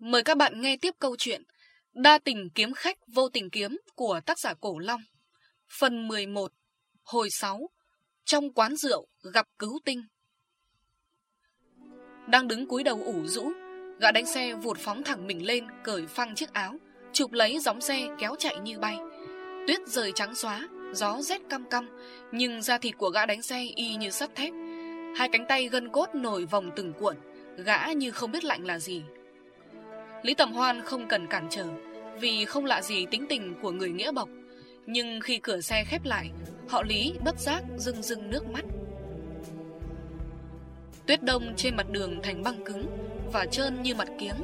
Mời các bạn nghe tiếp câu chuyện Đa tình kiếm khách vô tình kiếm của tác giả Cổ Long. Phần 11 Hồi 6 Trong quán rượu gặp cứu tinh. Đang đứng cúi đầu ủ rũ, Gã đánh xe vụt phóng thẳng mình lên, Cởi phăng chiếc áo, Chụp lấy gióng xe kéo chạy như bay. Tuyết rời trắng xóa, Gió rét căm căm, Nhưng da thịt của gã đánh xe y như sắt thép. Hai cánh tay gân cốt nổi vòng từng cuộn, Gã như không biết lạnh là gì. Lý Tầm Hoan không cần cản trở, Vì không lạ gì tính tình của người nghĩa bộc. Nhưng khi cửa xe khép lại, Họ Lý bất giác rưng rưng nước mắt. Tuyết đông trên mặt đường thành băng cứng Và trơn như mặt kiếng.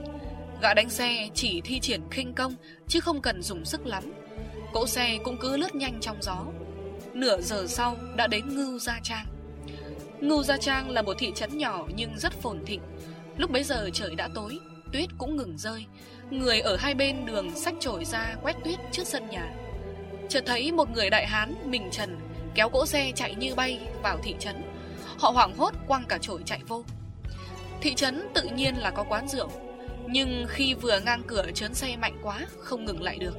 Gã đánh xe chỉ thi triển khinh công, Chứ không cần dùng sức lắm. Cỗ xe cũng cứ lướt nhanh trong gió. Nửa giờ sau đã đến Ngưu Gia Trang. Ngưu Gia Trang là một thị trấn nhỏ nhưng rất phồn thịnh. Lúc bấy giờ trời đã tối Tuyết cũng ngừng rơi. Người ở hai bên đường sách trổi ra quét tuyết trước sân nhà. Chợt thấy một người đại hán, mình trần, Kéo cỗ xe chạy như bay vào thị trấn. Họ hoảng hốt quăng cả trổi chạy vô. Thị trấn tự nhiên là có quán rượu, Nhưng khi vừa ngang cửa trớn xe mạnh quá, Không ngừng lại được.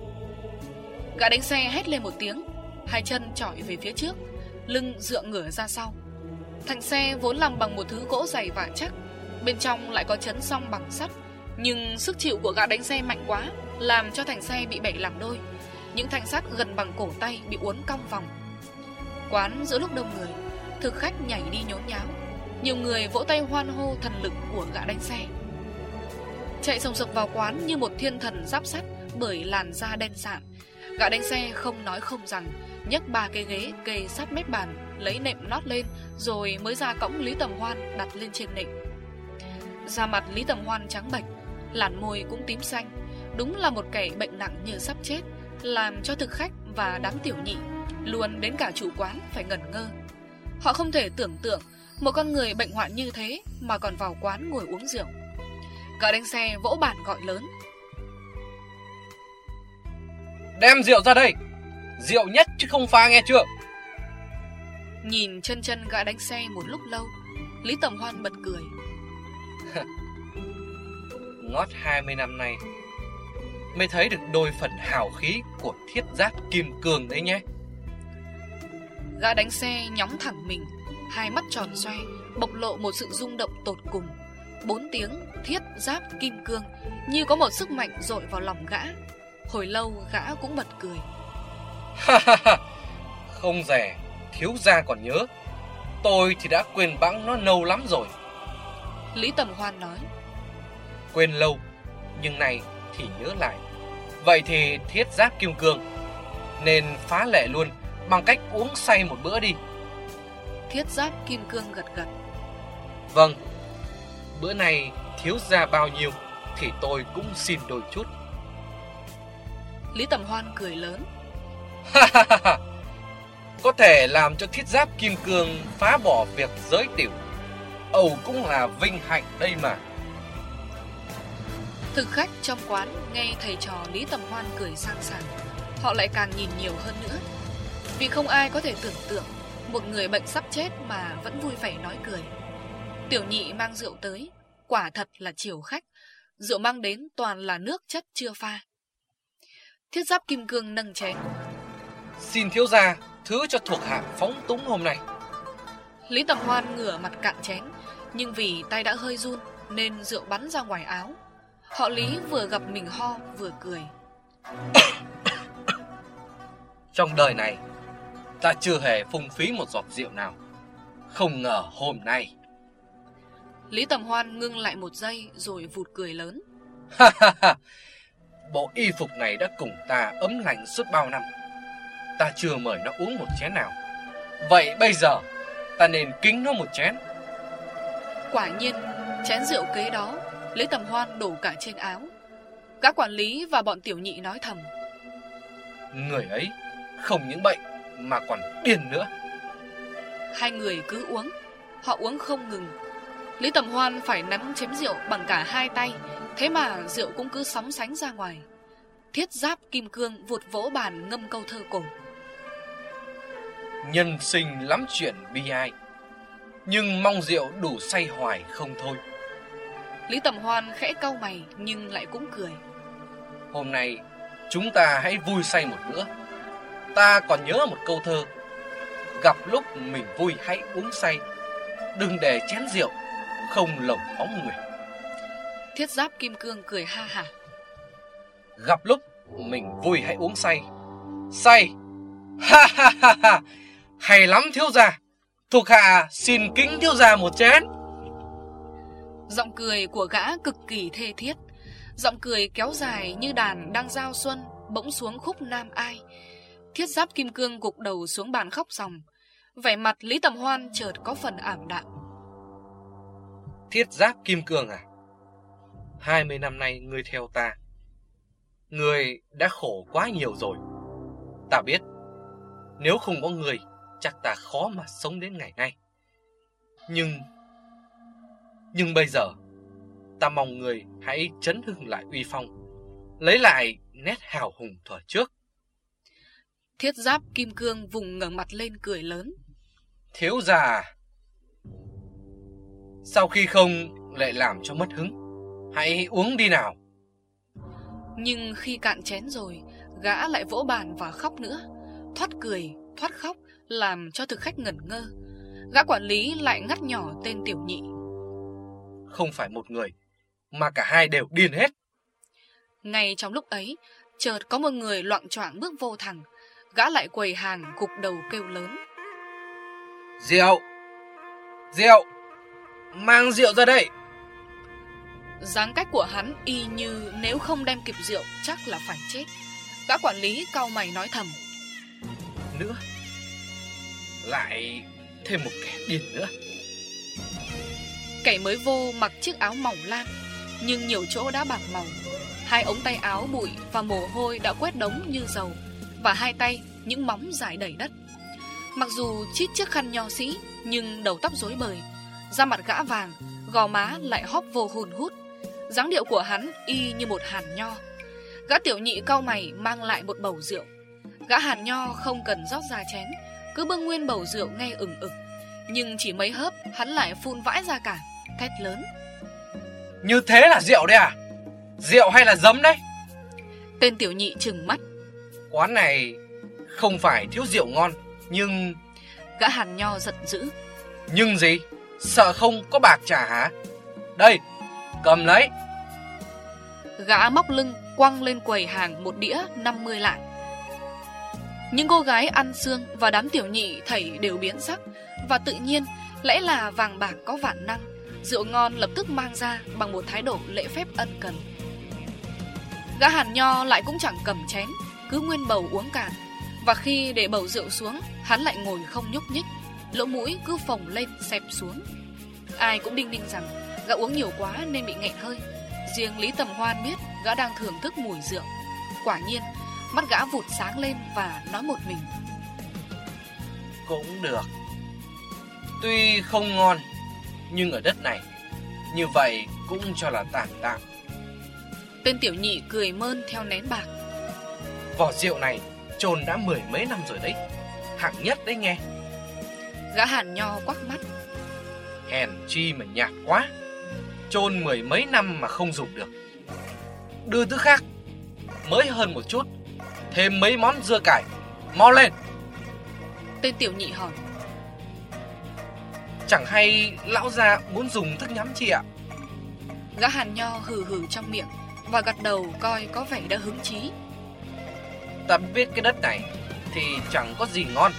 Gã đánh xe hét lên một tiếng, Hai chân trỏi về phía trước, Lưng dựa ngửa ra sau. Thành xe vốn làm bằng một thứ gỗ dày và chắc, Bên trong lại có chấn song bằng sắt. Nhưng sức chịu của gã đánh xe mạnh quá, Làm cho thành xe bị bẻ làm đôi. Những thanh sắt gần bằng cổ tay Bị uốn cong vòng. Quán giữa lúc đông người, Thực khách nhảy đi nhốn nháo. Nhiều người vỗ tay hoan hô thần lực của gã đánh xe. Chạy sồng sộc vào quán như một thiên thần giáp sắt Bởi làn da đen sạm. Gã đánh xe không nói không rằng, nhấc ba cái ghế kề sát mép bàn, Lấy nệm lót lên, Rồi mới ra cõng Lý Tầm Hoan đặt lên trên nệm. Da mặt Lý Tầm Hoan trắng bệch Làn môi cũng tím xanh. Đúng là một kẻ bệnh nặng như sắp chết Làm cho thực khách và đám tiểu nhị Luôn đến cả chủ quán phải ngẩn ngơ. Họ không thể tưởng tượng Một con người bệnh hoạn như thế Mà còn vào quán ngồi uống rượu. Gã đánh xe vỗ bản gọi lớn. Đem rượu ra đây. Rượu nhất chứ không pha nghe chưa? Nhìn chân chân gã đánh xe một lúc lâu Lý Tầm Hoan bật cười Ngót 20 năm nay. Mới thấy được đôi phần hào khí Của thiết giáp kim cương đấy nhé. Gã đánh xe nhóng thẳng mình Hai mắt tròn xoay Bộc lộ một sự rung động tột cùng. Bốn tiếng thiết giáp kim cương Như có một sức mạnh dội vào lòng gã. Hồi lâu gã cũng bật cười. Không rẻ Thiếu gia còn nhớ. Tôi thì đã quên bẵng nó lâu lắm rồi. Lý Tầm Hoan nói Quên lâu Nhưng này thì nhớ lại. Vậy thì thiết giáp kim cương Nên phá lệ luôn Bằng cách uống say một bữa đi. Thiết giáp kim cương gật gật. Vâng Bữa này thiếu gia bao nhiêu Thì tôi cũng xin đôi chút. Lý Tầm Hoan cười lớn. Có thể làm cho thiết giáp kim cương phá bỏ việc giới tiểu. Âu cũng là vinh hạnh đây mà Thực khách trong quán nghe thầy trò Lý Tầm Hoan cười sang sảng. Họ lại càng nhìn nhiều hơn nữa. Vì không ai có thể tưởng tượng Một người bệnh sắp chết mà vẫn vui vẻ nói cười. Tiểu nhị mang rượu tới. Quả thật là chiều khách. Rượu mang đến toàn là nước chất chưa pha. Thiết giáp kim cương nâng chén. Xin thiếu gia Thứ cho thuộc hạ phóng túng hôm nay. Lý Tầm Hoan ngửa mặt cạn chén Nhưng vì tay đã hơi run Nên rượu bắn ra ngoài áo Họ Lý vừa gặp mình ho vừa cười. Trong đời này Ta chưa hề phung phí một giọt rượu nào. Không ngờ hôm nay. Lý Tầm Hoan ngưng lại một giây Rồi vụt cười lớn. Bộ y phục này đã cùng ta ấm lành suốt bao năm. Ta chưa mời nó uống một chén nào. Vậy bây giờ Ta nên kính nó một chén. Quả nhiên Chén rượu kế đó Lý Tầm Hoan đổ cả trên áo. Các quản lý và bọn tiểu nhị nói thầm. Người ấy Không những bệnh Mà còn điên nữa. Hai người cứ uống. Họ uống không ngừng. Lý Tầm Hoan phải nắm chém rượu bằng cả hai tay. Thế mà rượu cũng cứ sóng sánh ra ngoài. Thiết giáp kim cương vụt vỗ bàn ngâm câu thơ cổ. Nhân sinh lắm chuyện bi ai Nhưng mong rượu đủ say hoài không thôi Lý Tầm Hoan khẽ cau mày nhưng lại cũng cười. Hôm nay chúng ta hãy vui say một bữa. Ta còn nhớ một câu thơ. Gặp lúc mình vui hãy uống say. Đừng để chén rượu Không lồng bóng người. Thiết giáp kim cương cười ha hả Gặp lúc mình vui hãy uống say. Say! Ha ha ha ha! Hay lắm thiếu gia. Thuộc hạ xin kính thiếu gia một chén Giọng cười của gã cực kỳ thê thiết. Giọng cười kéo dài như đàn đang giao xuân, Bỗng xuống khúc nam ai. Thiết giáp kim cương gục đầu xuống bàn khóc ròng Vẻ mặt Lý Tầm Hoan chợt có phần ảm đạm. Thiết giáp kim cương à? 20 năm nay ngươi theo ta. Ngươi đã khổ quá nhiều rồi. Ta biết, Nếu không có người Chắc ta khó mà sống đến ngày nay. Nhưng nhưng bây giờ Ta mong người hãy chấn hưng lại uy phong Lấy lại nét hào hùng thuở trước. Thiết giáp kim cương vùng ngẩng mặt lên cười lớn. Thiếu già Sau khi không lại làm cho mất hứng Hãy uống đi nào. Nhưng khi cạn chén rồi Gã lại vỗ bàn và khóc nữa. Thoát cười, thoát khóc Làm cho thực khách ngẩn ngơ. Gã quản lý lại ngắt nhỏ tên tiểu nhị Không phải một người Mà cả hai đều điên hết. Ngay trong lúc ấy Chợt có một người loạn choạng bước vô thẳng Gã lại quầy hàng gục đầu kêu lớn. Rượu Rượu Mang rượu ra đây! Dáng cách của hắn y như nếu không đem kịp rượu chắc là phải chết. Gã quản lý cau mày nói thầm. Nữa! Lại thêm một kẻ điên nữa Kẻ mới vô mặc chiếc áo mỏng lam, Nhưng nhiều chỗ đã bạc màu. Hai ống tay áo bụi và mồ hôi đã quét đống như dầu, Và hai tay những móng dài đầy đất. Mặc dù chít chiếc khăn nho sĩ, Nhưng đầu tóc rối bời, Da mặt gã vàng, Gò má lại hóp vô hùn hút. Dáng điệu của hắn y như một hàn nho. Gã tiểu nhị cau mày mang lại một bầu rượu. Gã hàn nho không cần rót ra chén, Cứ bưng nguyên bầu rượu ngay ửng ực Nhưng chỉ mấy hớp, hắn lại phun vãi ra cả. Thét lớn. Như thế là rượu đấy à? Rượu hay là giấm đấy? Tên tiểu nhị trừng mắt. Quán này không phải thiếu rượu ngon Nhưng Gã hàn nho giận dữ. Nhưng gì? Sợ không có bạc trả hả? Đây Cầm lấy. Gã móc lưng quăng lên quầy hàng một đĩa 50 lạng. Những cô gái ăn xương và đám tiểu nhị thảy đều biến sắc Và tự nhiên lẽ là vàng bạc có vạn năng Rượu ngon lập tức mang ra bằng một thái độ lễ phép ân cần. Gã hàn nho lại cũng chẳng cầm chén, Cứ nguyên bầu uống cạn. Và khi để bầu rượu xuống, Hắn lại ngồi không nhúc nhích. Lỗ mũi cứ phồng lên, xẹp xuống. Ai cũng đinh đinh rằng Gã uống nhiều quá nên bị nghẹn hơi. Riêng Lý Tầm Hoan biết gã đang thưởng thức mùi rượu. Quả nhiên, Mắt gã vụt sáng lên và nói một mình. Cũng được. Tuy không ngon nhưng ở đất này. Như vậy cũng cho là tạm tạm. Tên tiểu nhị cười mơn theo nén bạc. Vỏ rượu này trồn đã mười mấy năm rồi đấy. Hạng nhất đấy nghe. Gã hàn nho quắc mắt. Hèn chi mà nhạt quá. Chôn mười mấy năm mà không dùng được. Đưa thứ khác Mới hơn một chút Thêm mấy món dưa cải. Mau lên. Tên tiểu nhị hỏi Chẳng hay lão già muốn dùng thức nhắm chị ạ? Gã hàn nho hừ hừ trong miệng Và gật đầu coi có vẻ đã hứng chí. Ta biết cái đất này Thì chẳng có gì ngon.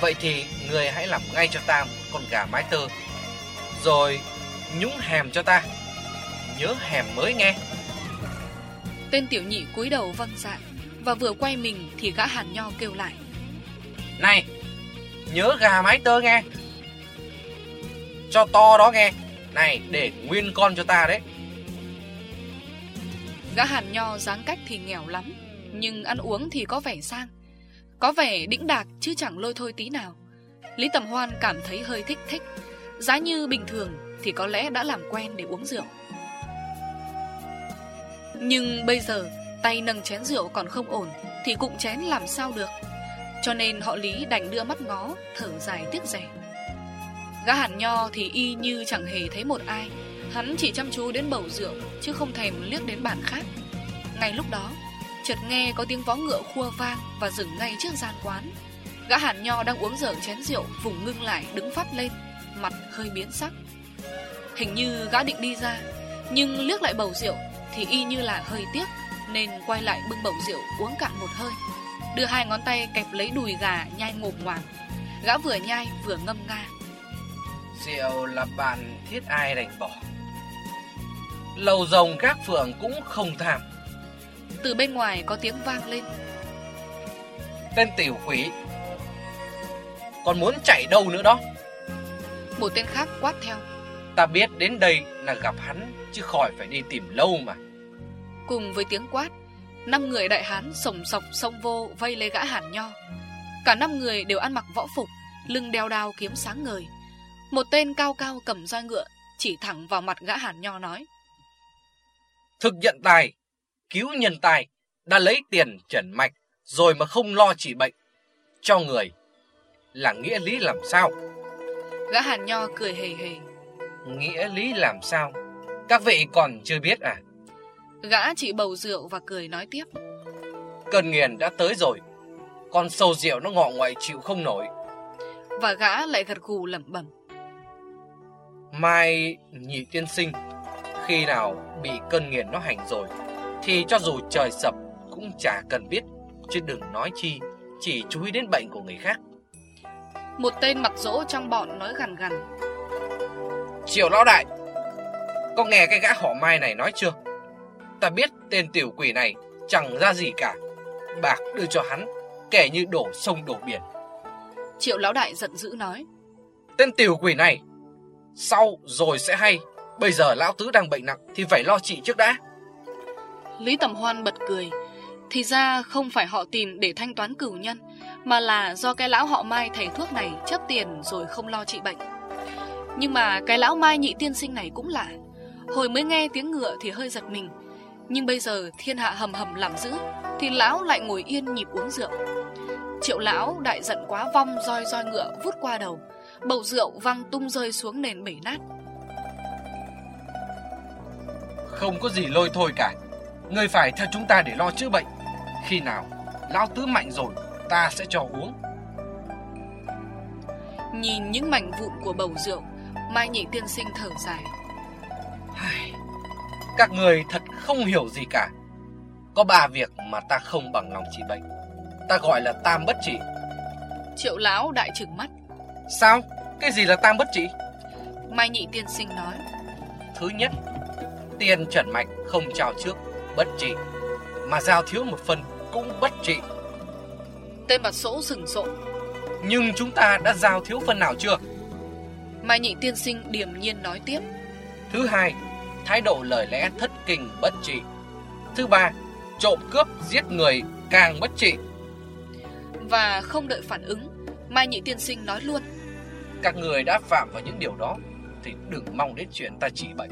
Vậy thì người hãy làm ngay cho ta một con gà mái tơ Rồi nhúng hèm cho ta. Nhớ hèm mới nghe. Tên tiểu nhị cúi đầu vâng dạ Và vừa quay mình thì gã hàn nho kêu lại. Này Nhớ gà mái tơ nghe cho to đó nghe. Này, để nguyên con cho ta đấy. Gã hàn nho dáng cách thì nghèo lắm, Nhưng ăn uống thì có vẻ sang. Có vẻ đĩnh đạc chứ chẳng lôi thôi tí nào. Lý Tầm Hoan cảm thấy hơi thích thích. Giá như bình thường thì có lẽ đã làm quen để uống rượu. Nhưng bây giờ, Tay nâng chén rượu còn không ổn Thì cụm chén làm sao được. Cho nên họ Lý đành đưa mắt ngó, Thở dài tiếc rẻ. Gã hẳn nho thì y như chẳng hề thấy một ai. Hắn chỉ chăm chú đến bầu rượu, Chứ không thèm liếc đến bàn khác. Ngay lúc đó, chợt nghe có tiếng vó ngựa khua vang Và dừng ngay trước gian quán. Gã hàn nho đang uống dở chén rượu, Vùng ngưng lại, đứng phát lên, Mặt hơi biến sắc. Hình như gã định đi ra, Nhưng liếc lại bầu rượu Thì y như là hơi tiếc, Nên quay lại bưng bầu rượu uống cạn một hơi. Đưa hai ngón tay kẹp lấy đùi gà nhai ngộp ngoàng Gã vừa nhai vừa ngâm nga. Rượu là bạn thiết ai đành bỏ. Lầu rồng các phượng cũng không tham. Từ bên ngoài có tiếng vang lên. Tên tiểu quỷ Còn muốn chạy đâu nữa đó? Một tên khác quát theo. Ta biết đến đây là gặp hắn Chứ khỏi phải đi tìm lâu mà. Cùng với tiếng quát năm người đại hán sồng sọc xông vô vây lấy gã hàn nho. Cả năm người đều ăn mặc võ phục Lưng đeo đao kiếm sáng ngời Một tên cao cao cầm roi ngựa Chỉ thẳng vào mặt gã hàn nho nói. Thực nhận tài Cứu nhân tài Đã lấy tiền trần mạch Rồi mà không lo trị bệnh Cho người Là nghĩa lý làm sao? Gã hàn nho cười hề hề. Nghĩa lý làm sao? Các vị còn chưa biết à? Gã chỉ bầu rượu và cười nói tiếp. Cơn nghiền đã tới rồi Con sâu rượu nó ngọ ngoại chịu không nổi. Và gã lại gật gù lẩm bẩm Mai nhị tiên sinh Khi nào bị cơn nghiền nó hành rồi Thì cho dù trời sập Cũng chả cần biết Chứ đừng nói chi Chỉ chú ý đến bệnh của người khác. Một tên mặt dỗ trong bọn nói gần gần Triệu lão đại Có nghe cái gã họ mai này nói chưa? Ta biết tên tiểu quỷ này Chẳng ra gì cả. Bạc đưa cho hắn Kẻ như đổ sông đổ biển. Triệu lão đại giận dữ nói. Tên tiểu quỷ này sau rồi sẽ hay. Bây giờ lão tứ đang bệnh nặng Thì phải lo trị trước đã. Lý Tầm Hoan bật cười. Thì ra không phải họ tìm để thanh toán cửu nhân, Mà là do cái lão họ Mai thầy thuốc này chấp tiền rồi không lo trị bệnh. Nhưng mà cái lão Mai nhị tiên sinh này cũng lạ. Hồi mới nghe tiếng ngựa thì hơi giật mình. Nhưng bây giờ thiên hạ hầm hầm làm dữ, Thì lão lại ngồi yên nhịp uống rượu. Triệu lão đại giận quá vong roi roi ngựa vút qua đầu. Bầu rượu văng tung rơi xuống nền bể nát. Không có gì lôi thôi cả. Người phải theo chúng ta để lo chữa bệnh. Khi nào Lão tứ mạnh rồi Ta sẽ cho uống. Nhìn những mảnh vụn của bầu rượu Mai nhị tiên sinh thở dài. Các người thật không hiểu gì cả. Có ba việc mà ta không bằng lòng trị bệnh. Ta gọi là tam bất trị. Triệu lão đại trừng mắt. Sao? Cái gì là tam bất trị? Mai nhị tiên sinh nói. Thứ nhất Tiền trần mạch không trao trước Bất trị. Mà giao thiếu một phần cũng bất trị. Tên mặt sỗ sừng sộ. Nhưng chúng ta đã giao thiếu phần nào chưa? Mai nhị tiên sinh điềm nhiên nói tiếp. Thứ hai Thái độ lời lẽ thất kinh bất trị. Thứ ba Trộm cướp giết người càng bất trị. Và không đợi phản ứng Mai nhị tiên sinh nói luôn Các người đã phạm vào những điều đó Thì đừng mong đến chuyện ta trị bệnh.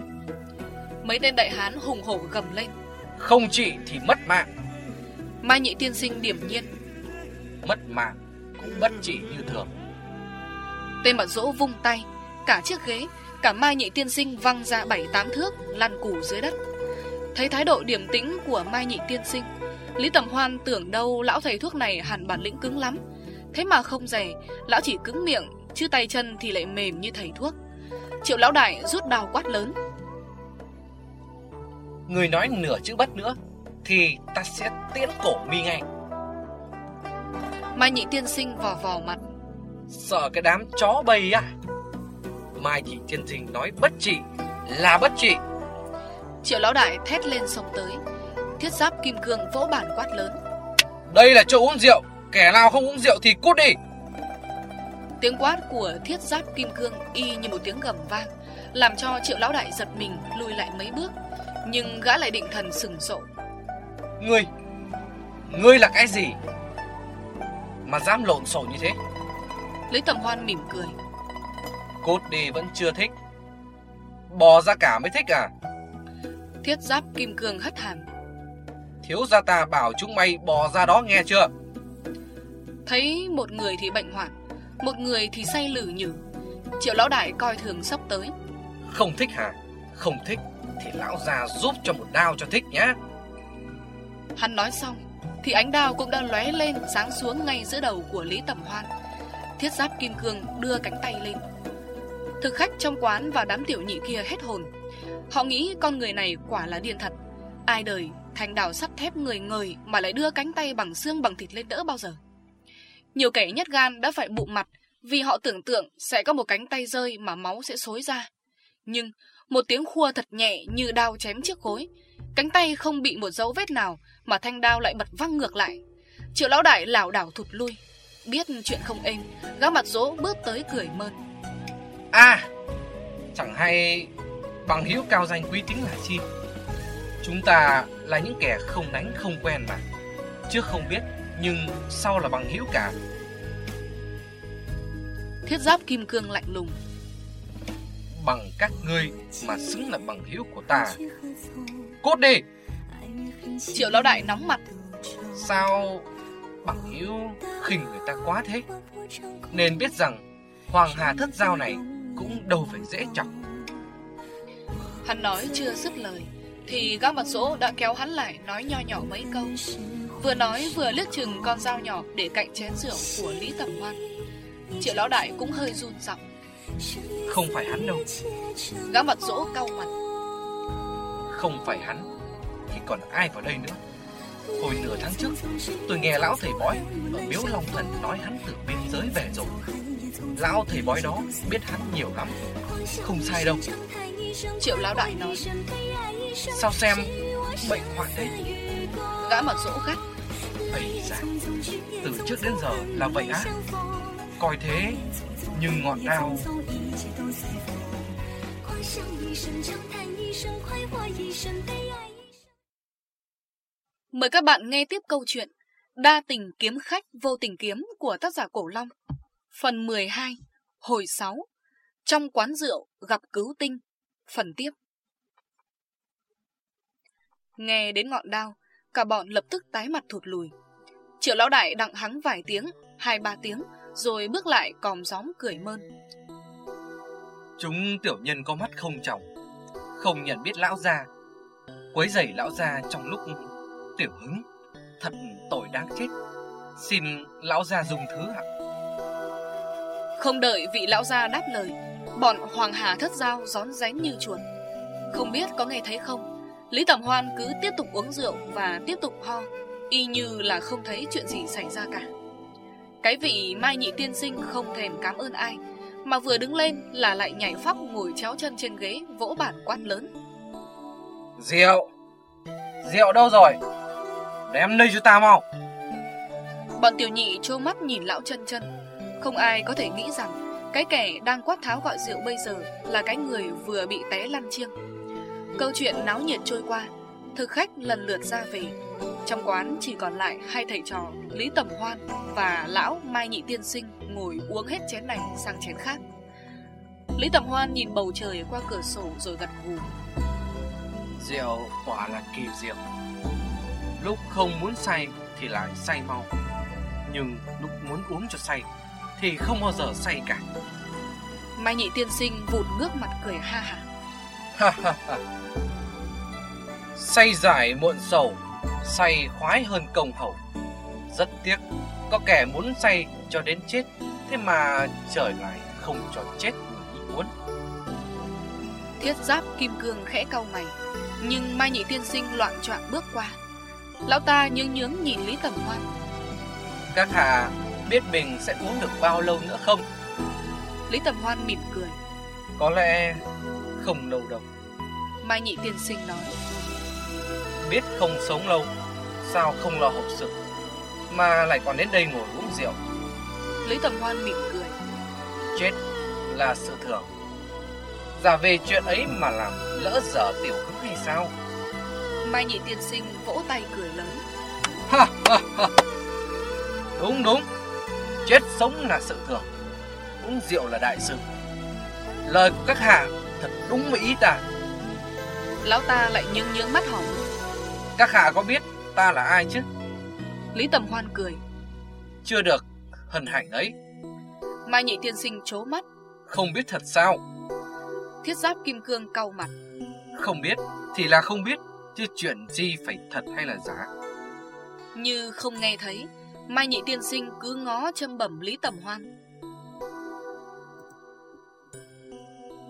Mấy tên đại hán hùng hổ gầm lên. Không trị thì mất mạng. Mai nhị tiên sinh điểm nhiên. Mất mạng cũng bất trị như thường. Tên mặt dỗ vung tay Cả chiếc ghế Cả Mai nhị tiên sinh văng ra bảy tám thước Lăn củ dưới đất. Thấy thái độ điểm tĩnh của Mai nhị tiên sinh Lý Tầm Hoan tưởng đâu lão thầy thuốc này hẳn bản lĩnh cứng lắm. Thế mà không dè Lão chỉ cứng miệng Chứ tay chân thì lại mềm như thầy thuốc. Triệu lão đại rút đào quát lớn. Người nói nửa chữ bất nữa Thì ta sẽ tiễn cổ mi ngay. Mai nhị tiên sinh vò vò mặt. Sợ cái đám chó bầy à Mai nhị tiên sinh nói bất trị Là bất trị. Triệu lão đại thét lên sông tới. Thiết giáp kim cương vỗ bản quát lớn. Đây là chỗ uống rượu Kẻ nào không uống rượu thì cút đi Tiếng quát của thiết giáp kim cương y như một tiếng gầm vang Làm cho triệu lão đại giật mình lùi lại mấy bước Nhưng gã lại định thần sừng sộ. Ngươi Ngươi là cái gì Mà dám lộn xộn như thế? Lý Tầm Hoan mỉm cười. Cút đi vẫn chưa thích Bò ra cả mới thích à? Thiết giáp kim cương hất hàm. Thiếu gia ta bảo chúng mày bò ra đó nghe chưa? Thấy một người thì bệnh hoạn Một người thì say lử nhử. Triệu lão đại coi thường sắp tới. Không thích hả? Không thích thì lão già giúp cho một đao cho thích nhá. Hắn nói xong Thì ánh đao cũng đã lóe lên Sáng xuống ngay giữa đầu của Lý Tẩm Hoan. Thiết giáp kim cương đưa cánh tay lên. Thực khách trong quán và đám tiểu nhị kia hết hồn. Họ nghĩ con người này quả là điên thật. Ai đời thành đảo sắt thép người người Mà lại đưa cánh tay bằng xương bằng thịt lên đỡ bao giờ nhiều kẻ nhát gan đã phải bụng mặt Vì họ tưởng tượng sẽ có một cánh tay rơi Mà máu sẽ xối ra. Nhưng một tiếng khua thật nhẹ như đao chém chiếc gối, Cánh tay không bị một dấu vết nào Mà thanh đao lại bật văng ngược lại. Triệu lão đại lảo đảo thụt lui, Biết chuyện không êm, Gã mặt dỗ bước tới cười mơn. À Chẳng hay Bằng hữu cao danh quý tính là chi Chúng ta là những kẻ không đánh không quen mà, chứ không biết nhưng sau là bằng hữu cả? Thiết giáp kim cương lạnh lùng. Bằng các ngươi Mà xứng là bằng hữu của ta. Cốt đi! Triệu lão đại nóng mặt. Sao Bằng hữu khinh người ta quá thế? Nên biết rằng Hoàng Hà thất giao này Cũng đâu phải dễ chọc. Hắn nói chưa dứt lời Thì gã mặt dỗ đã kéo hắn lại Nói nho nhỏ mấy câu Vừa nói vừa liếc chừng con dao nhỏ Để cạnh chén rượu của Lý Tẩm Hoan. Triệu lão đại cũng hơi run giọng. Không phải hắn đâu. Gã mặt dỗ cau mặt. Không phải hắn Thì còn ai vào đây nữa? Hồi nửa tháng trước Tôi nghe lão thầy bói Ở miếu Long Thần nói hắn từ biên giới về rồi. Lão thầy bói đó biết hắn nhiều lắm. Không sai đâu. Triệu lão đại nói. Sao xem bệnh hoạn thế? Gã mặt dỗ gắt ấy da, Từ trước đến giờ là vậy á. Coi thế, Nhưng ngọn đao Mời các bạn nghe tiếp câu chuyện Đa tình kiếm khách vô tình kiếm của tác giả Cổ Long. Phần 12 Hồi 6 Trong quán rượu gặp cứu tinh. Phần tiếp. Nghe đến ngọn đao, Cả bọn lập tức tái mặt thụt lùi. Triệu lão đại đặng hắng vài tiếng Hai ba tiếng Rồi bước lại còm gióm cười mơn. Chúng tiểu nhân có mắt không trọng Không nhận biết lão già Quấy rầy lão già trong lúc tiểu hứng Thật tội đáng chết. Xin lão già dùng thứ ạ. Không đợi vị lão gia đáp lời Bọn Hoàng Hà thất giao gión rén như chuột. Không biết có nghe thấy không? Lý Tẩm Hoan cứ tiếp tục uống rượu Và tiếp tục ho Y như là không thấy chuyện gì xảy ra cả. Cái vị Mai Nhị Tiên Sinh không thèm cảm ơn ai Mà vừa đứng lên là lại nhảy phóc Ngồi chéo chân trên ghế Vỗ bản quát lớn. Rượu. Rượu đâu rồi? Đem đây cho ta mau. Bọn tiểu nhị trô mắt nhìn lão chân chân. Không ai có thể nghĩ rằng Cái kẻ đang quát tháo gọi rượu bây giờ Là cái người vừa bị té lăn chiêng. Câu chuyện náo nhiệt trôi qua Thực khách lần lượt ra về Trong quán chỉ còn lại hai thầy trò Lý Tầm Hoan và lão Mai Nhị Tiên Sinh Ngồi uống hết chén này sang chén khác. Lý Tầm Hoan nhìn bầu trời qua cửa sổ rồi gật gù. Rượu quả là kỳ diệu. Lúc không muốn say thì lại say mau. Nhưng lúc muốn uống cho say Thì không bao giờ say cả. Mai Nhị Tiên Sinh vụt ngước mặt cười ha hả. Ha ha ha. Say giải muộn sầu Say khoái hơn công hậu Rất tiếc Có kẻ muốn say cho đến chết Thế mà trời lại không cho chết như ý muốn. Thiết giáp kim cương khẽ cau mày Nhưng Mai Nhị Tiên Sinh loạn choạng bước qua. Lão ta nhướng nhướng nhìn Lý Tầm Hoan. Các hạ biết mình sẽ uống được bao lâu nữa không? Lý Tầm Hoan mỉm cười. Có lẽ không lâu đâu. Mai Nhị Tiên Sinh nói Biết không sống lâu Sao không lo hậu sự Mà lại còn đến đây ngồi uống rượu. Lý Tầm Hoan mỉm cười. Chết là sự thường. Giả về chuyện ấy mà làm lỡ dở tiểu hứng hay sao? Mai Nhị Tiên Sinh vỗ tay cười lớn. Ha, ha, ha. Đúng đúng. Chết sống là sự thường. Uống rượu là đại sự. Lời của các hạ thật đúng với ý ta. Lão ta lại nhướng nhướng mắt hỏi Các hạ có biết ta là ai chứ? Lý Tầm Hoan cười. Chưa được hân hạnh đấy Mai Nhị Tiên Sinh chố mắt. Không biết thật sao? Thiết giáp kim cương cau mặt. Không biết thì là không biết, chứ chuyện gì phải thật hay là giả. Như không nghe thấy, Mai Nhị Tiên Sinh cứ ngó châm bẩm Lý Tầm Hoan.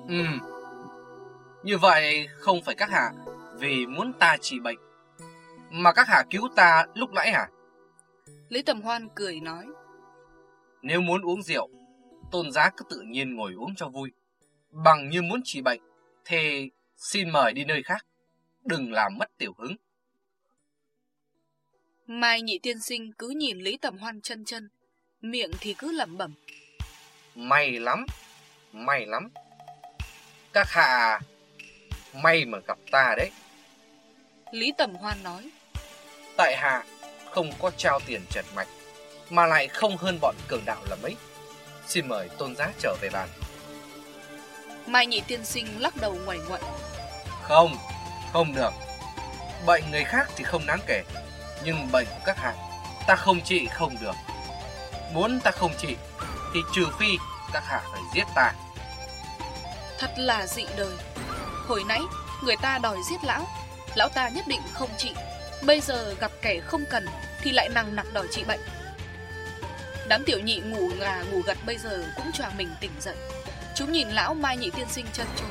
Ừ, như vậy không phải các hạ vì muốn ta trị bệnh, mà các hạ cứu ta lúc nãy hả? Lý Tầm Hoan cười nói. Nếu muốn uống rượu, tôn giá cứ tự nhiên ngồi uống cho vui. Bằng như muốn trị bệnh, thì xin mời đi nơi khác, đừng làm mất tiểu hứng. Mai nhị tiên sinh cứ nhìn Lý Tầm Hoan chân chân, miệng thì cứ lẩm bẩm. May lắm, may lắm. Các hạ may mà gặp ta đấy. Lý Tầm Hoan nói. Tại hạ không có trao tiền trật mạch, mà lại không hơn bọn cường đạo là mấy. Xin mời tôn giá trở về bàn. Mai nhị tiên sinh lắc đầu ngoài ngoại. Không, không được. Bệnh người khác thì không đáng kể, nhưng bệnh của các hạ ta không trị không được. Muốn ta không trị thì trừ phi các hạ phải giết ta. Thật là dị đời. Hồi nãy người ta đòi giết lão, lão ta nhất định không trị. Bây giờ gặp kẻ không cần thì lại nặng nặc đòi trị bệnh. Đám tiểu nhị ngủ gà ngủ gật bây giờ cũng cho mình tỉnh dậy. Chúng nhìn lão Mai Nhị Tiên Sinh chân chối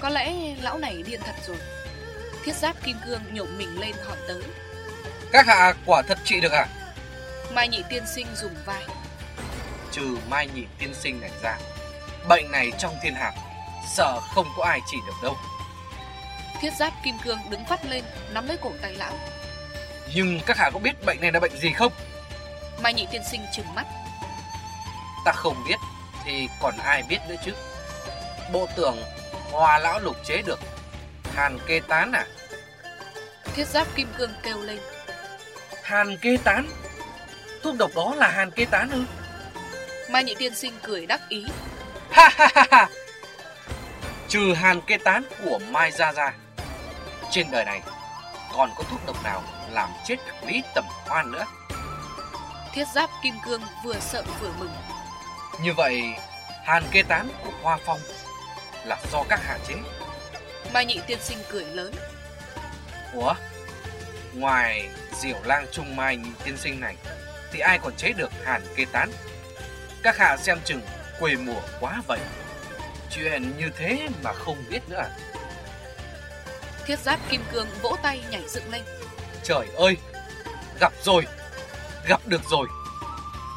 Có lẽ lão này điên thật rồi. Thiết giáp kim cương nhổm mình lên hỏi tới. Các hạ quả thật trị được à Mai Nhị Tiên Sinh dùng vai. Trừ Mai Nhị Tiên Sinh này ra Bệnh này trong thiên hạ Sợ không có ai trị được đâu. Thiết giáp kim cương đứng phát lên Nắm lấy cổ tay lão Nhưng các hạ có biết bệnh này là bệnh gì không Mai Nhị Tiên Sinh trừng mắt Ta không biết thì còn ai biết nữa chứ. Bộ tưởng hòa lão lục chế được hàn kê tán à? Thiết giáp kim cương kêu lên. Hàn kê tán? Thuốc độc đó là hàn kê tán ư? Mai nhị tiên sinh cười đắc ý. Ha ha ha ha! Trừ hàn kê tán của Mai Gia Gia. Trên đời này còn có thuốc độc nào làm chết Lý Tầm Hoan nữa? Thiết giáp kim cương vừa sợ vừa mừng. Như vậy, hàn kê tán của Hoa Phong là do các hạ chế. Mai Nhị tiên sinh cười lớn. Ủa? Ngoài diệu lang trung mai nhị tiên sinh này, thì ai còn chế được hàn kê tán? Các hạ xem chừng quê mùa quá vậy. Chuyện như thế mà không biết nữa à? Thiết giáp kim cương vỗ tay nhảy dựng lên. Trời ơi! Gặp rồi! Gặp được rồi!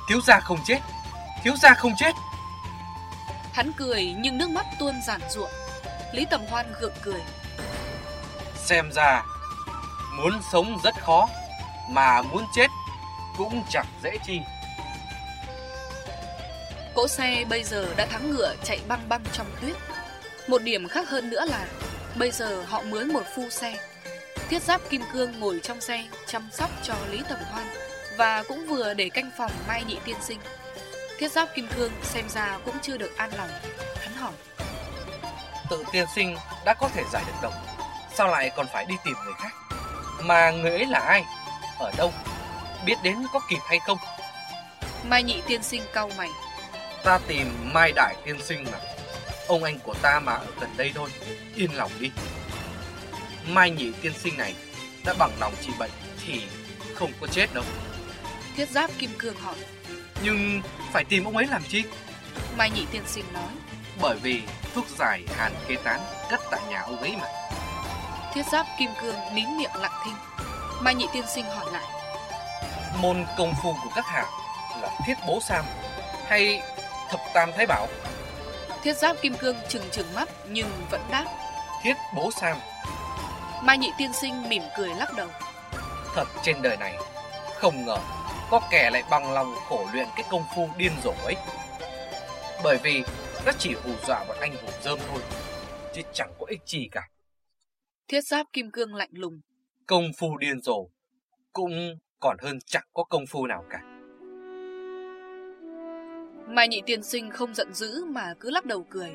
Thiếu gia không chết! Thiếu gia không chết Hắn cười nhưng nước mắt tuôn giản ruộng Lý Tầm Hoan gượng cười Xem ra Muốn sống rất khó Mà muốn chết Cũng chẳng dễ chi Cỗ xe bây giờ đã thắng ngựa chạy băng băng trong tuyết Một điểm khác hơn nữa là Bây giờ họ mướn một phu xe Thiết giáp kim cương ngồi trong xe Chăm sóc cho Lý Tầm Hoan Và cũng vừa để canh phòng Mai Nhị Tiên Sinh. Thiết giáp kim cương xem ra cũng chưa được an lòng. Hắn hỏi. Tự tiên sinh đã có thể giải được độc Sao lại còn phải đi tìm người khác? Mà người ấy là ai? Ở đâu? Biết đến có kịp hay không? Mai nhị tiên sinh cau mày. Ta tìm Mai Đại tiên sinh mà. Ông anh của ta mà ở gần đây thôi. Yên lòng đi Mai nhị tiên sinh này Đã bằng lòng trị bệnh Thì không có chết đâu. Thiết giáp kim cương hỏi. Nhưng phải tìm ông ấy làm chi? Mai nhị tiên sinh nói. Bởi vì thuốc giải hàn kê tán cất tại nhà ông ấy mà. Thiết giáp kim cương nín miệng lặng thinh. Mai nhị tiên sinh hỏi lại. Môn công phu của các hạ là thiết bố sam Hay thập tam thái bảo? Thiết giáp kim cương trừng trừng mắt nhưng vẫn đáp. Thiết bố sam Mai nhị tiên sinh mỉm cười lắc đầu Thật trên đời này Không ngờ có kẻ lại bằng lòng khổ luyện cái công phu điên rồ ấy. Bởi vì nó chỉ hù dọa bọn anh hùng dơm thôi, chứ chẳng có ích gì cả. Thiết giáp kim cương lạnh lùng. Công phu điên rồ cũng còn hơn chẳng có công phu nào cả. Mai nhị tiên sinh không giận dữ mà cứ lắc đầu cười.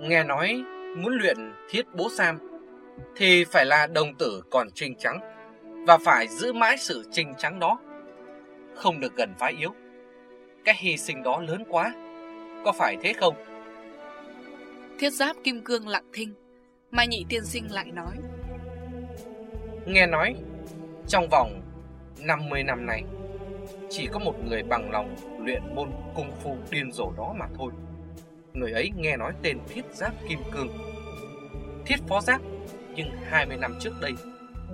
Nghe nói muốn luyện thiết bố sam thì phải là đồng tử còn trinh trắng và phải giữ mãi sự trinh trắng đó không được gần phái yếu. Cái hy sinh đó lớn quá, có phải thế không? Thiết giáp kim cương lặng thinh, Mai nhị tiên sinh lại nói Nghe nói Trong vòng 50 năm nay Chỉ có một người bằng lòng luyện môn cung phu điên rồ đó mà thôi Người ấy nghe nói tên Thiết Giáp Kim Cương Thiết Phó Giáp Nhưng 20 năm trước đây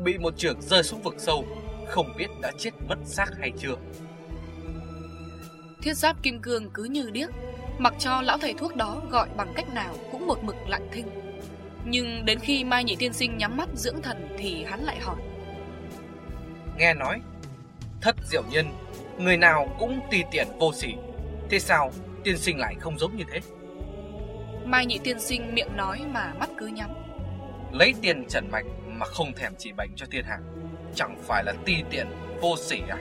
Bị một trường rơi xuống vực sâu Không biết đã chết mất xác hay chưa. Thiết Giáp Kim Cương cứ như điếc Mặc cho lão thầy thuốc đó gọi bằng cách nào Cũng một mực lặng thinh. Nhưng đến khi Mai Nhị Tiên Sinh nhắm mắt dưỡng thần Thì hắn lại hỏi. Nghe nói Thất diệu nhân Người nào cũng tùy tiện vô sỉ. Thế sao tiên sinh lại không giống như thế? Mai Nhị Tiên Sinh miệng nói mà mắt cứ nhắm Lấy tiền trần mạch mà không thèm trị bệnh cho thiên hạ. Chẳng phải là ti tiện vô sỉ à?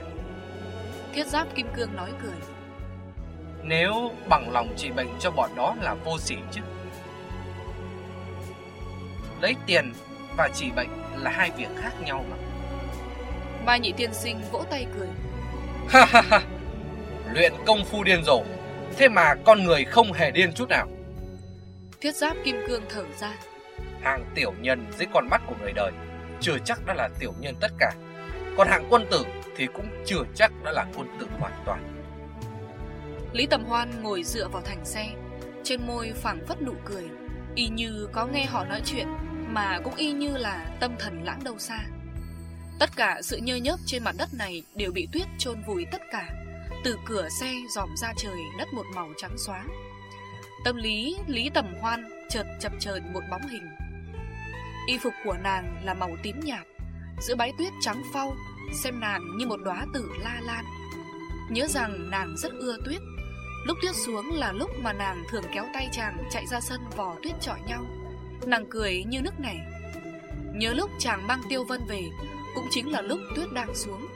Thiết Giáp Kim Cương nói cười. Nếu bằng lòng trị bệnh cho bọn đó là vô sỉ chứ. Lấy tiền và trị bệnh là hai việc khác nhau mà. Mai Nhị Tiên Sinh vỗ tay cười. Ha ha ha. Luyện công phu điên rồ. Thế mà con người không hề điên chút nào. Thiết Giáp Kim Cương thở ra Hàng tiểu nhân dưới con mắt của người đời, Chưa chắc đã là tiểu nhân tất cả. Còn hạng quân tử thì cũng chưa chắc đã là quân tử hoàn toàn. Lý Tầm Hoan ngồi dựa vào thành xe, Trên môi phảng phất nụ cười, Y như có nghe họ nói chuyện, Mà cũng y như là tâm thần lãng đâu xa. Tất cả sự nhơ nhớp trên mặt đất này Đều bị tuyết chôn vùi tất cả, Từ cửa xe dòm ra trời đất một màu trắng xóa. Tâm lý Lý Tầm Hoan chợt chập chờn một bóng hình. Y phục của nàng là màu tím nhạt, Giữa bãi tuyết trắng phau, Xem nàng như một đóa tử la lan. Nhớ rằng nàng rất ưa tuyết. Lúc tuyết xuống là lúc mà nàng thường kéo tay chàng chạy ra sân vò tuyết trọi nhau. Nàng cười như nước nẻ. Nhớ lúc chàng mang tiêu vân về, Cũng chính là lúc tuyết đang xuống.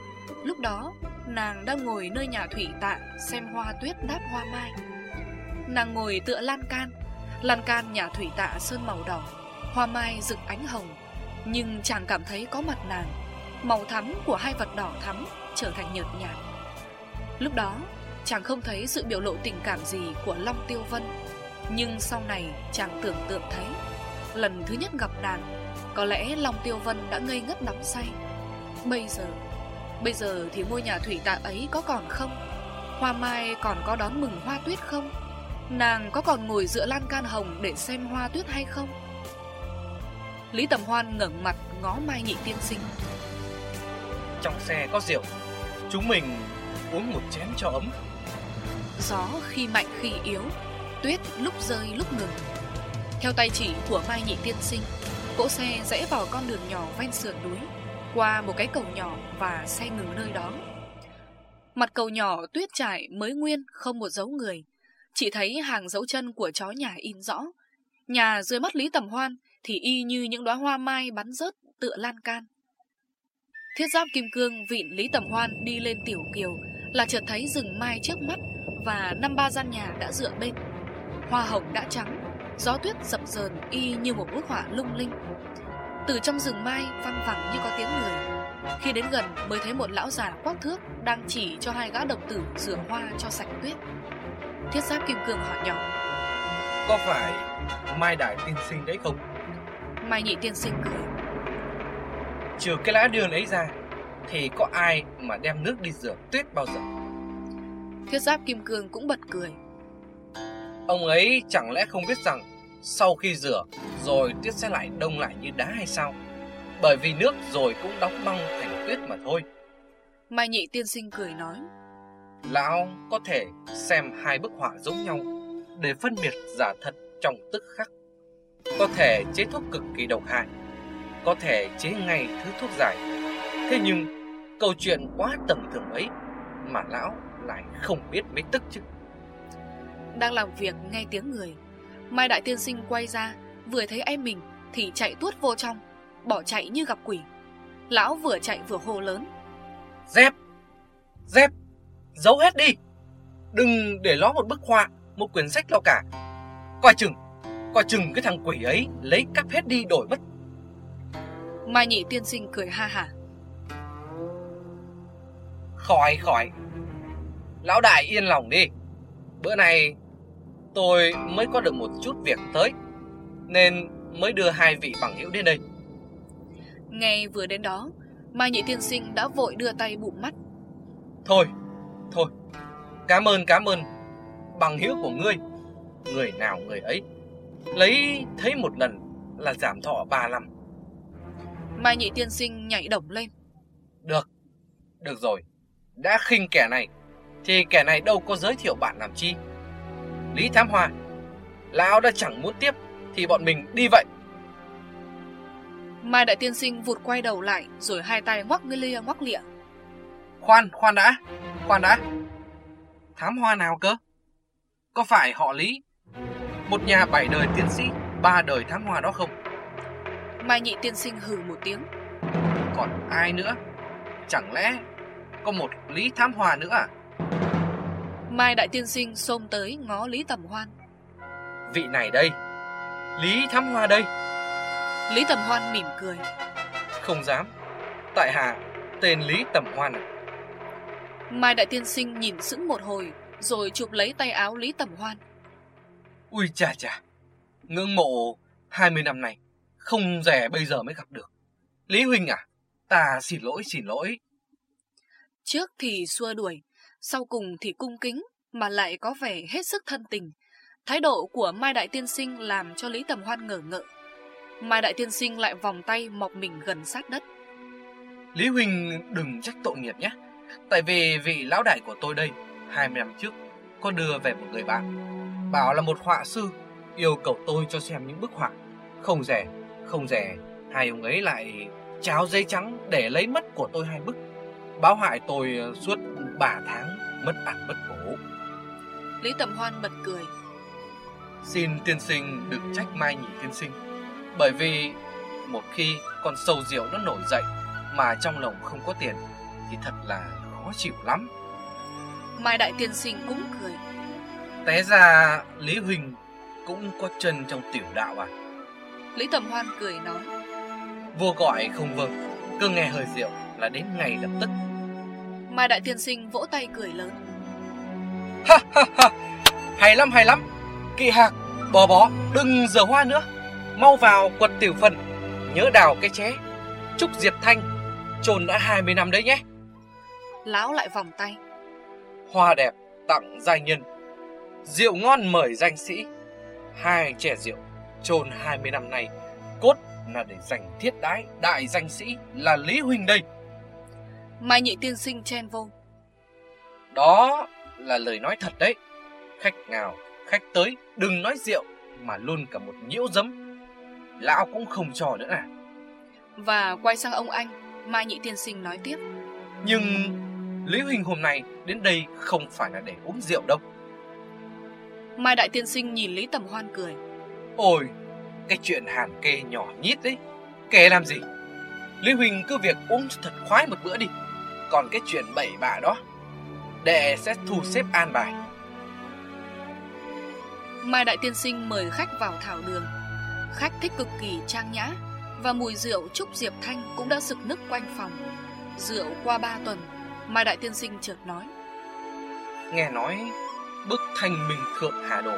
Lúc đó, nàng đang ngồi nơi nhà thủy tạ Xem hoa tuyết đáp hoa mai. Nàng ngồi tựa lan can Lan can nhà thủy tạ sơn màu đỏ. Hoa mai rực ánh hồng, Nhưng chàng cảm thấy có mặt nàng. Màu thắm của hai vật đỏ thắm Trở thành nhợt nhạt. Lúc đó, chàng không thấy sự biểu lộ tình cảm gì Của Long Tiêu Vân, Nhưng sau này chàng tưởng tượng thấy, Lần thứ nhất gặp nàng, Có lẽ Long Tiêu Vân đã ngây ngất đắm say. Bây giờ Bây giờ thì ngôi nhà thủy tạ ấy có còn không? Hoa mai còn có đón mừng hoa tuyết không? Nàng có còn ngồi dựa lan can hồng Để xem hoa tuyết hay không? Lý Tầm Hoan ngẩng mặt ngó Mai Nhị Tiên Sinh. Trong xe có rượu Chúng mình uống một chén cho ấm. Gió khi mạnh khi yếu Tuyết lúc rơi lúc ngừng. Theo tay chỉ của Mai Nhị Tiên Sinh Cỗ xe rẽ vào con đường nhỏ ven sườn núi Qua một cái cầu nhỏ và xe ngừng nơi đó. Mặt cầu nhỏ tuyết trải mới nguyên không một dấu người. Chỉ thấy hàng dấu chân của chó nhà in rõ. Nhà dưới mắt Lý Tầm Hoan thì y như những đóa hoa mai bắn rớt tựa lan can. Thiết giáp kim cương vịn Lý Tầm Hoan đi lên tiểu kiều là chợt thấy rừng mai trước mắt và năm ba gian nhà đã dựa bên. Hoa hồng đã trắng, gió tuyết dập dờn y như một bức họa lung linh. Từ trong rừng mai văng vẳng như có tiếng người. Khi đến gần mới thấy một lão già quắc thước đang chỉ cho hai gã độc tử rửa hoa cho sạch tuyết. Thiết giáp kim cương hỏi nhỏ. Có phải Mai Đại tiên sinh đấy không? Mai nhị tiên sinh cười Trừ cái lá đường ấy ra Thì có ai mà đem nước đi rửa tuyết bao giờ? Thiết giáp kim cương cũng bật cười. Ông ấy chẳng lẽ không biết rằng Sau khi rửa Rồi tuyết sẽ lại đông lại như đá hay sao? Bởi vì nước rồi cũng đóng băng thành tuyết mà thôi. Mai nhị tiên sinh cười nói. Lão có thể xem hai bức họa giống nhau Để phân biệt giả thật trong tức khắc có thể chế thuốc cực kỳ độc hại Có thể chế ngay thứ thuốc giải. Thế nhưng Câu chuyện quá tầm thường ấy Mà lão lại không biết mấy tức chứ. Đang làm việc nghe tiếng người Mai Đại Tiên Sinh quay ra Vừa thấy em mình Thì chạy tuốt vô trong Bỏ chạy như gặp quỷ. Lão vừa chạy vừa hô lớn. Dép Dép Giấu hết đi. Đừng để ló một bức họa Một quyển sách nào cả. Coi chừng Coi chừng cái thằng quỷ ấy lấy cắp hết đi đổi mất Mai nhị tiên sinh cười ha hả Khỏi khỏi Lão đại yên lòng đi Bữa này tôi mới có được một chút việc tới Nên mới đưa hai vị bằng hữu đến đây. Nghe vừa đến đó, Mai Nhị Tiên Sinh đã vội đưa tay bụng mắt. Thôi, thôi, cảm ơn cảm ơn bằng hữu của ngươi. Người nào người ấy, lấy thấy một lần là giảm thọ ba năm. Mai Nhị Tiên Sinh nhảy động lên. Được, được rồi, đã khinh kẻ này, thì kẻ này đâu có giới thiệu bạn làm chi. Lý Thám Hoa, lão đã chẳng muốn tiếp, thì bọn mình đi vậy. Mai Đại Tiên Sinh vụt quay đầu lại Rồi hai tay ngoắc lia ngoắc lịa Khoan, khoan đã, khoan đã Thám hoa nào cơ? Có phải họ Lý Một nhà bảy đời tiến sĩ Ba đời thám hoa đó không? Mai Nhị Tiên Sinh hừ một tiếng. Còn ai nữa? Chẳng lẽ có một Lý thám hoa nữa à? Mai Đại Tiên Sinh xông tới ngó Lý Tầm Hoan. Vị này đây Lý thám hoa đây. Lý Tầm Hoan mỉm cười. Không dám. Tại hạ tên Lý Tầm Hoan à? Mai Đại Tiên Sinh nhìn sững một hồi Rồi chụp lấy tay áo Lý Tầm Hoan Ui chà chà Ngưỡng mộ 20 năm này Không rẻ bây giờ mới gặp được. Lý Huynh à Ta xin lỗi xin lỗi. Trước thì xua đuổi Sau cùng thì cung kính Mà lại có vẻ hết sức thân tình. Thái độ của Mai Đại Tiên Sinh Làm cho Lý Tầm Hoan ngờ ngợ. Mai Đại Tiên Sinh lại vòng tay mọc mình gần sát đất. Lý Huynh đừng trách tội nghiệp nhé. Tại vì vị lão đại của tôi đây 20 năm trước Có đưa về một người bạn Bảo là một họa sư Yêu cầu tôi cho xem những bức họa Không rẻ, không rẻ Hai ông ấy lại cháo giấy trắng Để lấy mất của tôi hai bức Báo hại tôi suốt 3 tháng Mất ăn mất ngủ Lý Tầm Hoan bật cười Xin tiên sinh đừng trách Mai Nhị tiên sinh bởi vì một khi con sâu rượu nó nổi dậy mà trong lòng không có tiền thì thật là khó chịu lắm. Mai Đại Tiên Sinh cũng cười. Té ra Lý Huỳnh cũng có chân trong tiểu đạo à? Lý Tầm Hoan cười nói. Vua gọi không vâng, cứ nghe hơi rượu là đến ngày lập tức. Mai Đại Tiên Sinh vỗ tay cười lớn. Ha ha ha, hay lắm hay lắm. Kỵ hạc, bò bó, đừng giờ hoa nữa. Mau vào quật tiểu phần Nhớ đào cái ché Trúc Diệp Thanh Trồn đã 20 năm đấy nhé Lão lại vòng tay Hoa đẹp tặng giai nhân Rượu ngon mời danh sĩ. Hai chè rượu Trồn 20 năm nay Cốt là để dành thiết đái Đại danh sĩ là Lý Huỳnh đây. Mai nhị tiên sinh chen vô. Đó là lời nói thật đấy. Khách nào khách tới Đừng nói rượu Mà luôn cả một nhiễu dấm. Lão cũng không cho nữa à Và quay sang ông anh Mai Nhị Tiên Sinh nói tiếp. Nhưng Lý Huỳnh hôm nay đến đây không phải là để uống rượu đâu Mai Đại Tiên Sinh nhìn Lý Tầm Hoan cười. Ôi Cái chuyện hàn kê nhỏ nhít đấy. Kể làm gì? Lý Huỳnh cứ việc uống thật khoái một bữa đi. Còn cái chuyện bậy bạ đó Đệ sẽ thu xếp an bài. Mai Đại Tiên Sinh mời khách vào thảo đường. Khách thích cực kỳ trang nhã Và mùi rượu Trúc Diệp Thanh cũng đã sực nức quanh phòng. Rượu qua ba tuần Mai Đại Tiên Sinh chợt nói. Nghe nói bức thanh minh thượng Hà Đồ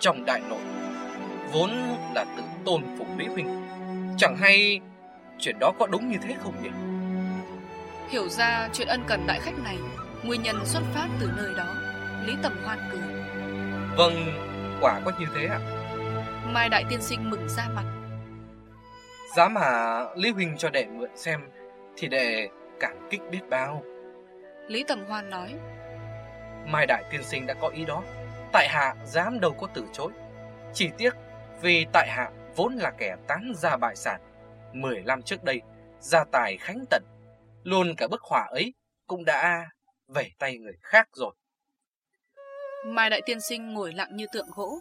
Trong đại nội Vốn là tự tôn phục Lý Huynh Chẳng hay chuyện đó có đúng như thế không nhỉ? Hiểu ra chuyện ân cần đại khách này Nguyên nhân xuất phát từ nơi đó Lý Tầm Hoan cười. Vâng, quả có như thế ạ. Mai Đại Tiên Sinh mừng ra mặt. Giá mà Lý Huynh cho đệ mượn xem Thì đệ cảm kích biết bao. Lý Tầm Hoan nói Mai Đại Tiên Sinh đã có ý đó. Tại hạ dám đâu có từ chối. Chỉ tiếc vì tại hạ vốn là kẻ tán ra bại sản. Mười năm trước đây Gia tài khánh tận. Luôn cả bức họa ấy Cũng đã về tay người khác rồi. Mai Đại Tiên Sinh ngồi lặng như tượng gỗ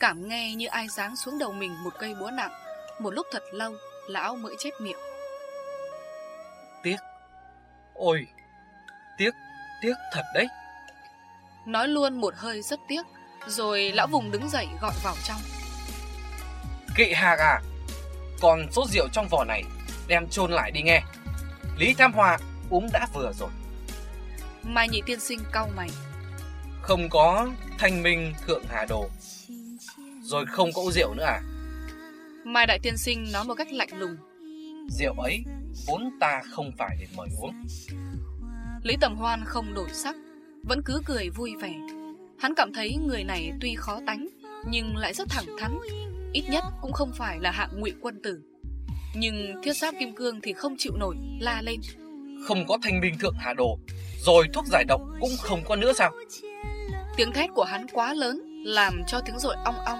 Cảm nghe như ai giáng xuống đầu mình một cây búa nặng. Một lúc thật lâu Lão mới chép miệng. Tiếc. Ôi Tiếc Tiếc thật đấy Nói luôn một hơi rất tiếc Rồi lão vùng đứng dậy gọi vào trong. Kỵ hạc à Còn số rượu trong vỏ này Đem chôn lại đi nghe. Lý Tham Hòa uống đã vừa rồi. Mai nhị tiên sinh cau mày. Không có thanh minh thượng hà đồ rồi không có rượu nữa à? Mai Đại Tiên Sinh nói một cách lạnh lùng. Rượu ấy vốn ta không phải để mời uống. Lý Tầm Hoan không đổi sắc Vẫn cứ cười vui vẻ. Hắn cảm thấy người này tuy khó tánh Nhưng lại rất thẳng thắn Ít nhất cũng không phải là hạng ngụy quân tử. Nhưng thiết giáp kim cương thì không chịu nổi La lên. Không có thanh minh thượng hạ đồ Rồi thuốc giải độc cũng không có nữa sao? Tiếng thét của hắn quá lớn Làm cho tiếng rội ong ong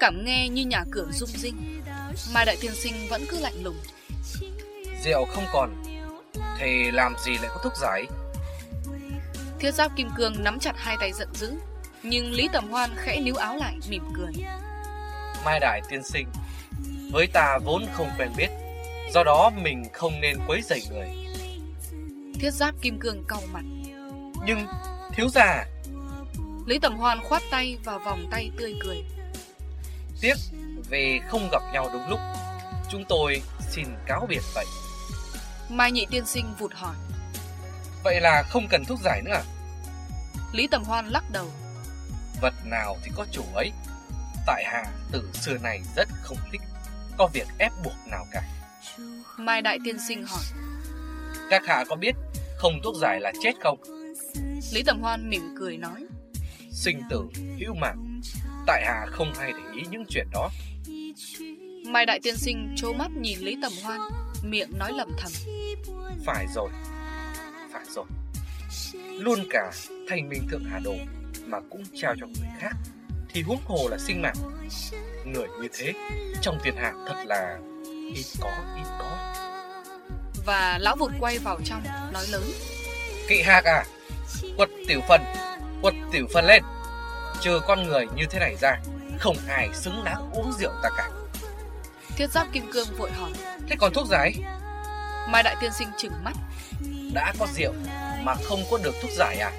Cảm nghe như nhà cửa rung rinh. Mai Đại Tiên Sinh vẫn cứ lạnh lùng. Rượu không còn Thì làm gì lại có thuốc giải Thiết giáp kim cương nắm chặt hai tay giận dữ Nhưng Lý Tầm Hoan khẽ níu áo lại mỉm cười. Mai Đại Tiên Sinh Với ta vốn không quen biết Do đó mình không nên quấy rầy người. Thiết giáp kim cương cau mặt. Nhưng thiếu già Lý Tầm Hoan khoát tay vào vòng tay tươi cười. Tiếc vì không gặp nhau đúng lúc Chúng tôi xin cáo biệt vậy. Mai Nhị Tiên Sinh vụt hỏi Vậy là không cần thuốc giải nữa à? Lý Tầm Hoan lắc đầu. Vật nào thì có chủ ấy. Tại hạ từ xưa này rất không thích Có việc ép buộc nào cả. Mai Đại Tiên Sinh hỏi. Các hạ có biết Không thuốc giải là chết không? Lý Tầm Hoan mỉm cười nói. Sinh tử hữu mạng. Tại hạ không hay để ý những chuyện đó. Mai Đại Tiên Sinh trố mắt nhìn Lý Tầm Hoan Miệng nói lầm thầm. Phải rồi Phải rồi. Luôn cả thanh minh thượng hà đồ Mà cũng trao cho người khác Thì huống hồ là sinh mạng. Người như thế Trong thiên hạ thật là Ít có ít có. Và lão vụt quay vào trong Nói lớn. Kỵ hạc à Quật tiểu phần Quật tiểu phần lên. Trừ con người như thế này ra Không ai xứng đáng uống rượu ta cả. Thiết giáp kim cương vội hỏi. Thế còn thuốc giải? Mai Đại Tiên Sinh chừng mắt đã có rượu Mà không có được thuốc giải à?